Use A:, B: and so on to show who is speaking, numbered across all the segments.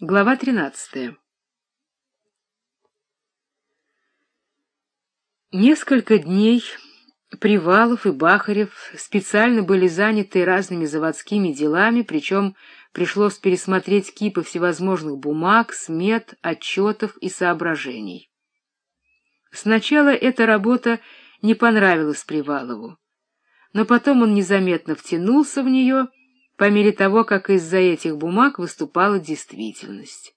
A: Глава 13. Несколько дней Привалов и Бахарев специально были заняты разными заводскими делами, причем пришлось пересмотреть кипы всевозможных бумаг, смет, отчетов и соображений. Сначала эта работа не понравилась Привалову, но потом он незаметно втянулся в нее по мере того, как из-за этих бумаг выступала действительность.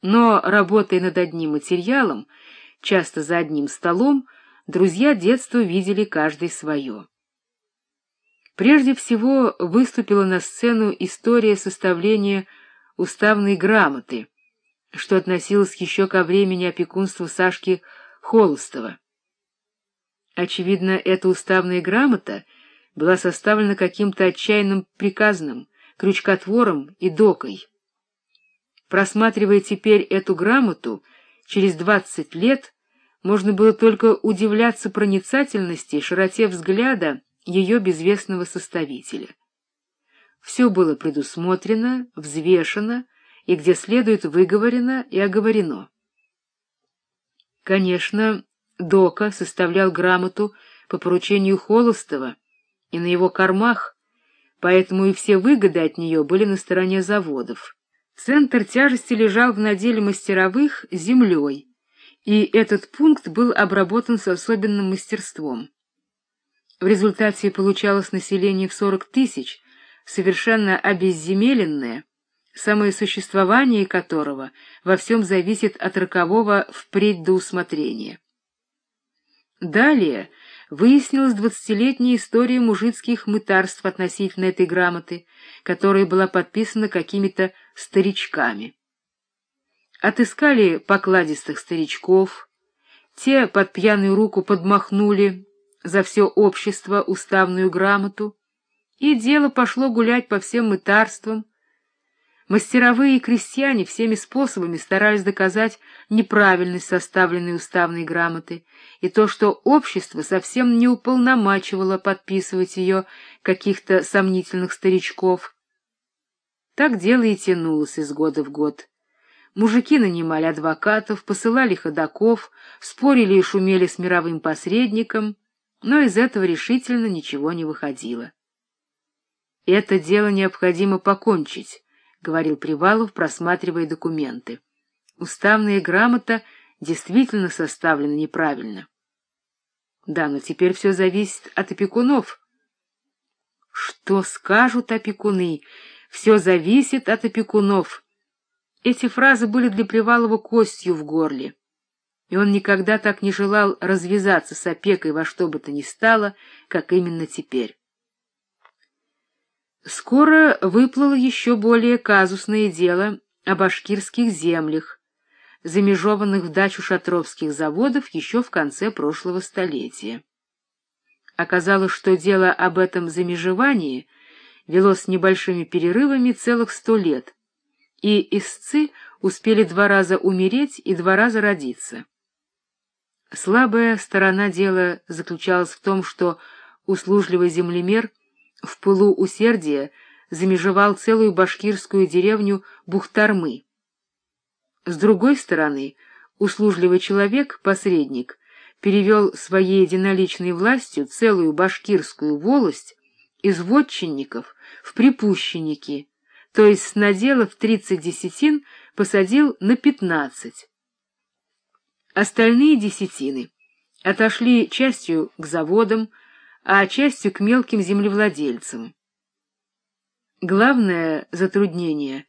A: Но, работая над одним материалом, часто за одним столом, друзья детства видели каждый свое. Прежде всего выступила на сцену история составления уставной грамоты, что относилось еще ко времени опекунства Сашки Холостова. Очевидно, эта уставная грамота была составлена каким-то отчаянным приказным, крючкотвором и докой. Просматривая теперь эту грамоту, через двадцать лет можно было только удивляться проницательности и широте взгляда ее безвестного составителя. Все было предусмотрено, взвешено и где следует выговорено и оговорено. Конечно, Дока составлял грамоту по поручению Холостова, и на его кормах, поэтому и все выгоды от нее были на стороне заводов. Центр тяжести лежал в наделе мастеровых землей, и этот пункт был обработан с особенным мастерством. В результате получалось население в 40 тысяч, совершенно обезземеленное, самое существование которого во всем зависит от рокового впредь до усмотрения. Далее выяснилась двадцатилетняя история мужицких мытарств относительно этой грамоты, которая была подписана какими-то старичками. Отыскали покладистых старичков, те под пьяную руку подмахнули за все общество уставную грамоту, и дело пошло гулять по всем мытарствам, Мастеровые и крестьяне всеми способами старались доказать неправильность составленной уставной грамоты и то, что общество совсем не уполномачивало подписывать ее каких-то сомнительных старичков. Так дело и тянулось из года в год. Мужики нанимали адвокатов, посылали ходаков, спорили и шумели с мировым посредником, но из этого решительно ничего не выходило. Это дело необходимо покончить говорил Привалов, просматривая документы. Уставная грамота действительно составлена неправильно. Да, но теперь все зависит от опекунов. Что скажут опекуны? Все зависит от опекунов. Эти фразы были для Привалова костью в горле, и он никогда так не желал развязаться с опекой во что бы то ни стало, как именно теперь. Скоро выплыло еще более казусное дело о башкирских землях, замежованных в дачу шатровских заводов еще в конце прошлого столетия. Оказалось, что дело об этом замежевании велось с небольшими перерывами целых сто лет, и истцы успели два раза умереть и два раза родиться. Слабая сторона дела заключалась в том, что услужливый землемер — в пылу усердия замежевал целую башкирскую деревню Бухтармы. С другой стороны, услужливый человек, посредник, перевел своей единоличной властью целую башкирскую волость из вотчинников в припущенники, то есть с наделов тридцать десятин посадил на пятнадцать. Остальные десятины отошли частью к заводам, а частью к мелким землевладельцам. Главное затруднение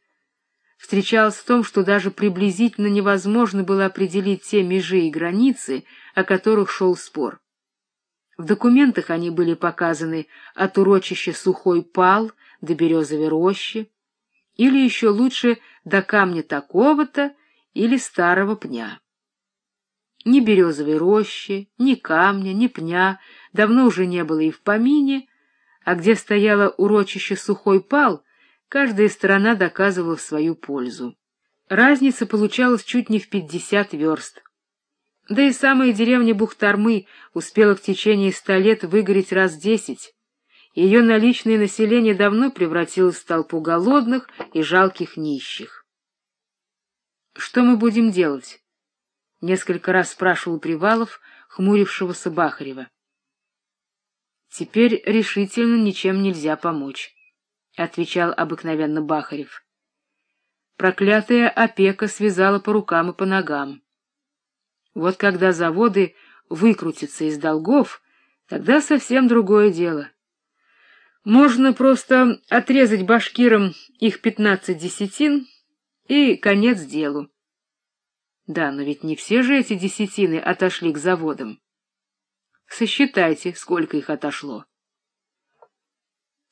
A: встречалось в том, что даже приблизительно невозможно было определить те межи и границы, о которых шел спор. В документах они были показаны от урочища Сухой Пал до Березовой рощи, или еще лучше до камня такого-то или старого пня. Ни березовой рощи, ни камня, ни пня давно уже не было и в помине, а где стояло урочище Сухой Пал, каждая сторона доказывала свою пользу. Разница получалась чуть не в пятьдесят верст. Да и самая деревня Бухтармы успела в течение ста лет выгореть раз десять. Ее наличное население давно превратилось в толпу голодных и жалких нищих. Что мы будем делать? — несколько раз спрашивал Привалов, хмурившегося Бахарева. — Теперь решительно ничем нельзя помочь, — отвечал обыкновенно Бахарев. Проклятая опека связала по рукам и по ногам. Вот когда заводы выкрутятся из долгов, тогда совсем другое дело. Можно просто отрезать башкирам их пятнадцать десятин и конец делу. Да, но ведь не все же эти десятины отошли к заводам. Сосчитайте, сколько их отошло.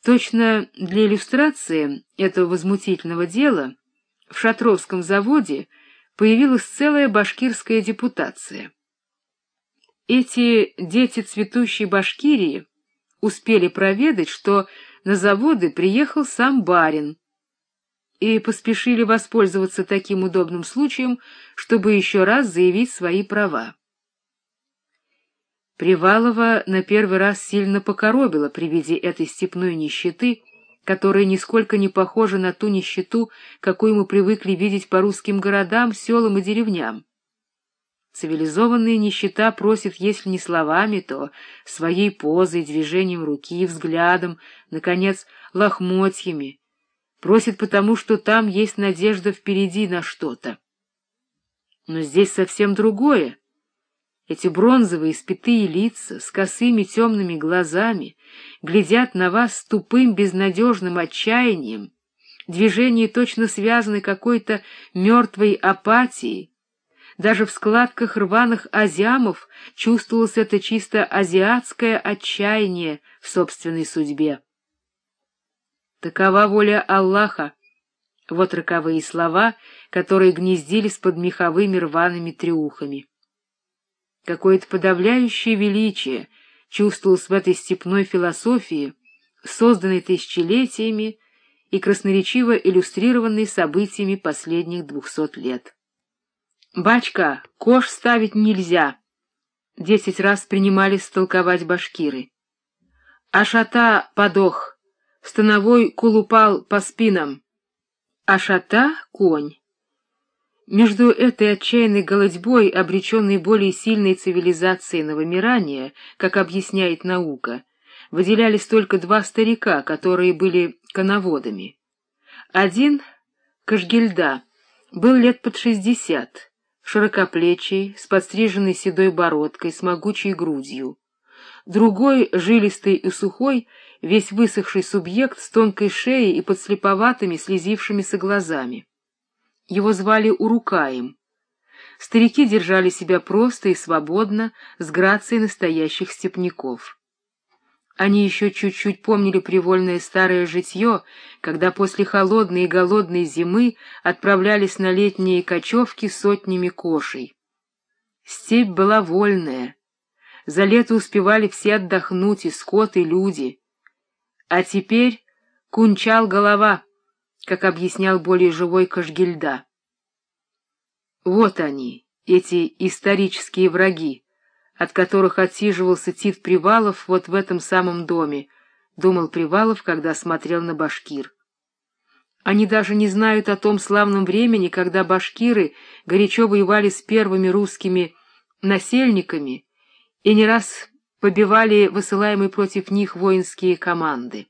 A: Точно для иллюстрации этого возмутительного дела в Шатровском заводе появилась целая башкирская депутация. Эти дети цветущей Башкирии успели проведать, что на заводы приехал сам барин, и поспешили воспользоваться таким удобным случаем, чтобы еще раз заявить свои права. Привалова на первый раз сильно покоробила при виде этой степной нищеты, которая нисколько не похожа на ту нищету, какую мы привыкли видеть по русским городам, селам и деревням. Цивилизованная нищета просит, если не словами, то своей позой, движением руки, взглядом, наконец, лохмотьями, Просит потому, что там есть надежда впереди на что-то. Но здесь совсем другое. Эти бронзовые спитые лица с косыми темными глазами глядят на вас с тупым безнадежным отчаянием, движения точно связаны какой-то мертвой апатией. Даже в складках рваных азиамов чувствовалось это чисто азиатское отчаяние в собственной судьбе. Такова воля Аллаха. Вот роковые слова, которые гнездились под меховыми рваными трюхами. Какое-то подавляющее величие чувствовалось в этой степной философии, созданной тысячелетиями и красноречиво иллюстрированной событиями последних двухсот лет. «Бачка, кош ставить нельзя!» Десять раз принимались толковать башкиры. «Ашата подох!» Становой кулупал по спинам, а шата — конь. Между этой отчаянной голодьбой, обреченной более сильной цивилизацией на вымирание, как объясняет наука, выделялись только два старика, которые были коноводами. Один, Кашгильда, был лет под шестьдесят, широкоплечий, с подстриженной седой бородкой, с могучей грудью. Другой, жилистый и сухой, весь высохший субъект с тонкой шеей и подслеповатыми слезившимися глазами. Его звали Урукаем. Старики держали себя просто и свободно, с грацией настоящих степняков. Они еще чуть-чуть помнили привольное старое житье, когда после холодной и голодной зимы отправлялись на летние кочевки сотнями кошей. Степь была вольная. За лето успевали все отдохнуть, и скот, и люди — а теперь кунчал голова, как объяснял более живой Кашгильда. Вот они, эти исторические враги, от которых отсиживался Тит Привалов вот в этом самом доме, думал Привалов, когда смотрел на башкир. Они даже не знают о том славном времени, когда башкиры горячо воевали с первыми русскими насельниками и не раз побивали высылаемые против них воинские команды.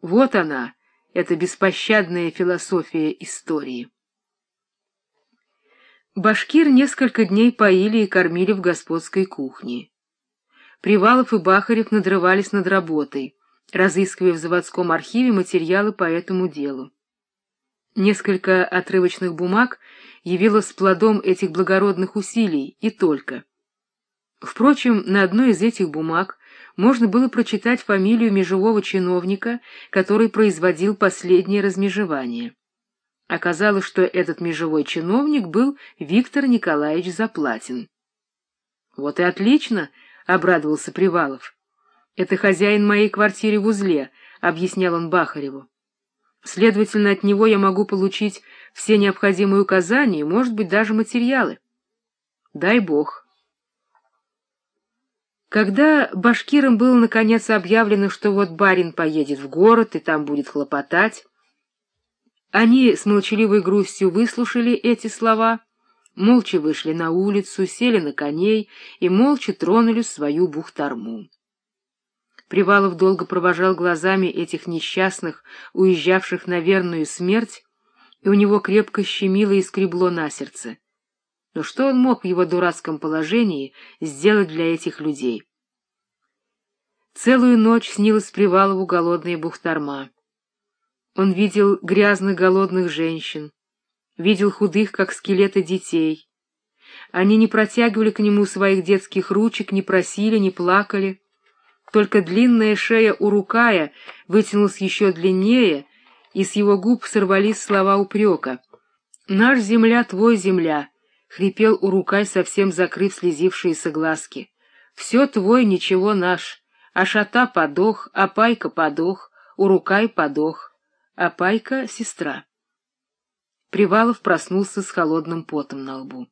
A: Вот она, эта беспощадная философия истории. Башкир несколько дней поили и кормили в господской кухне. Привалов и Бахарев надрывались над работой, разыскивая в заводском архиве материалы по этому делу. Несколько отрывочных бумаг явилось плодом этих благородных усилий, и только. Впрочем, на одной из этих бумаг можно было прочитать фамилию межевого чиновника, который производил последнее размежевание. Оказалось, что этот межевой чиновник был Виктор Николаевич Заплатин. — Вот и отлично! — обрадовался Привалов. — Это хозяин моей квартиры в узле, — объяснял он Бахареву. Следовательно, от него я могу получить все необходимые указания, может быть, даже материалы. Дай бог. Когда башкирам было наконец объявлено, что вот барин поедет в город и там будет хлопотать, Они с молчаливой грустью выслушали эти слова, молча вышли на улицу, сели на коней и молча тронули свою бухтарму. Привалов долго провожал глазами этих несчастных, уезжавших на верную смерть, и у него крепко щемило и скребло на сердце. Но что он мог в его дурацком положении сделать для этих людей? Целую ночь снилась Привалову голодная бухтарма. Он видел грязных голодных женщин, видел худых, как скелеты детей. Они не протягивали к нему своих детских ручек, не просили, не плакали. Только длинная шея Урукая вытянулась еще длиннее, и с его губ сорвались слова упрека. «Наш земля, твой земля!» — хрипел Урукай, совсем закрыв слезившиеся глазки. «Все твой, ничего наш. А шата подох, а пайка подох, Урукай подох, а пайка — сестра». Привалов проснулся с холодным потом на лбу.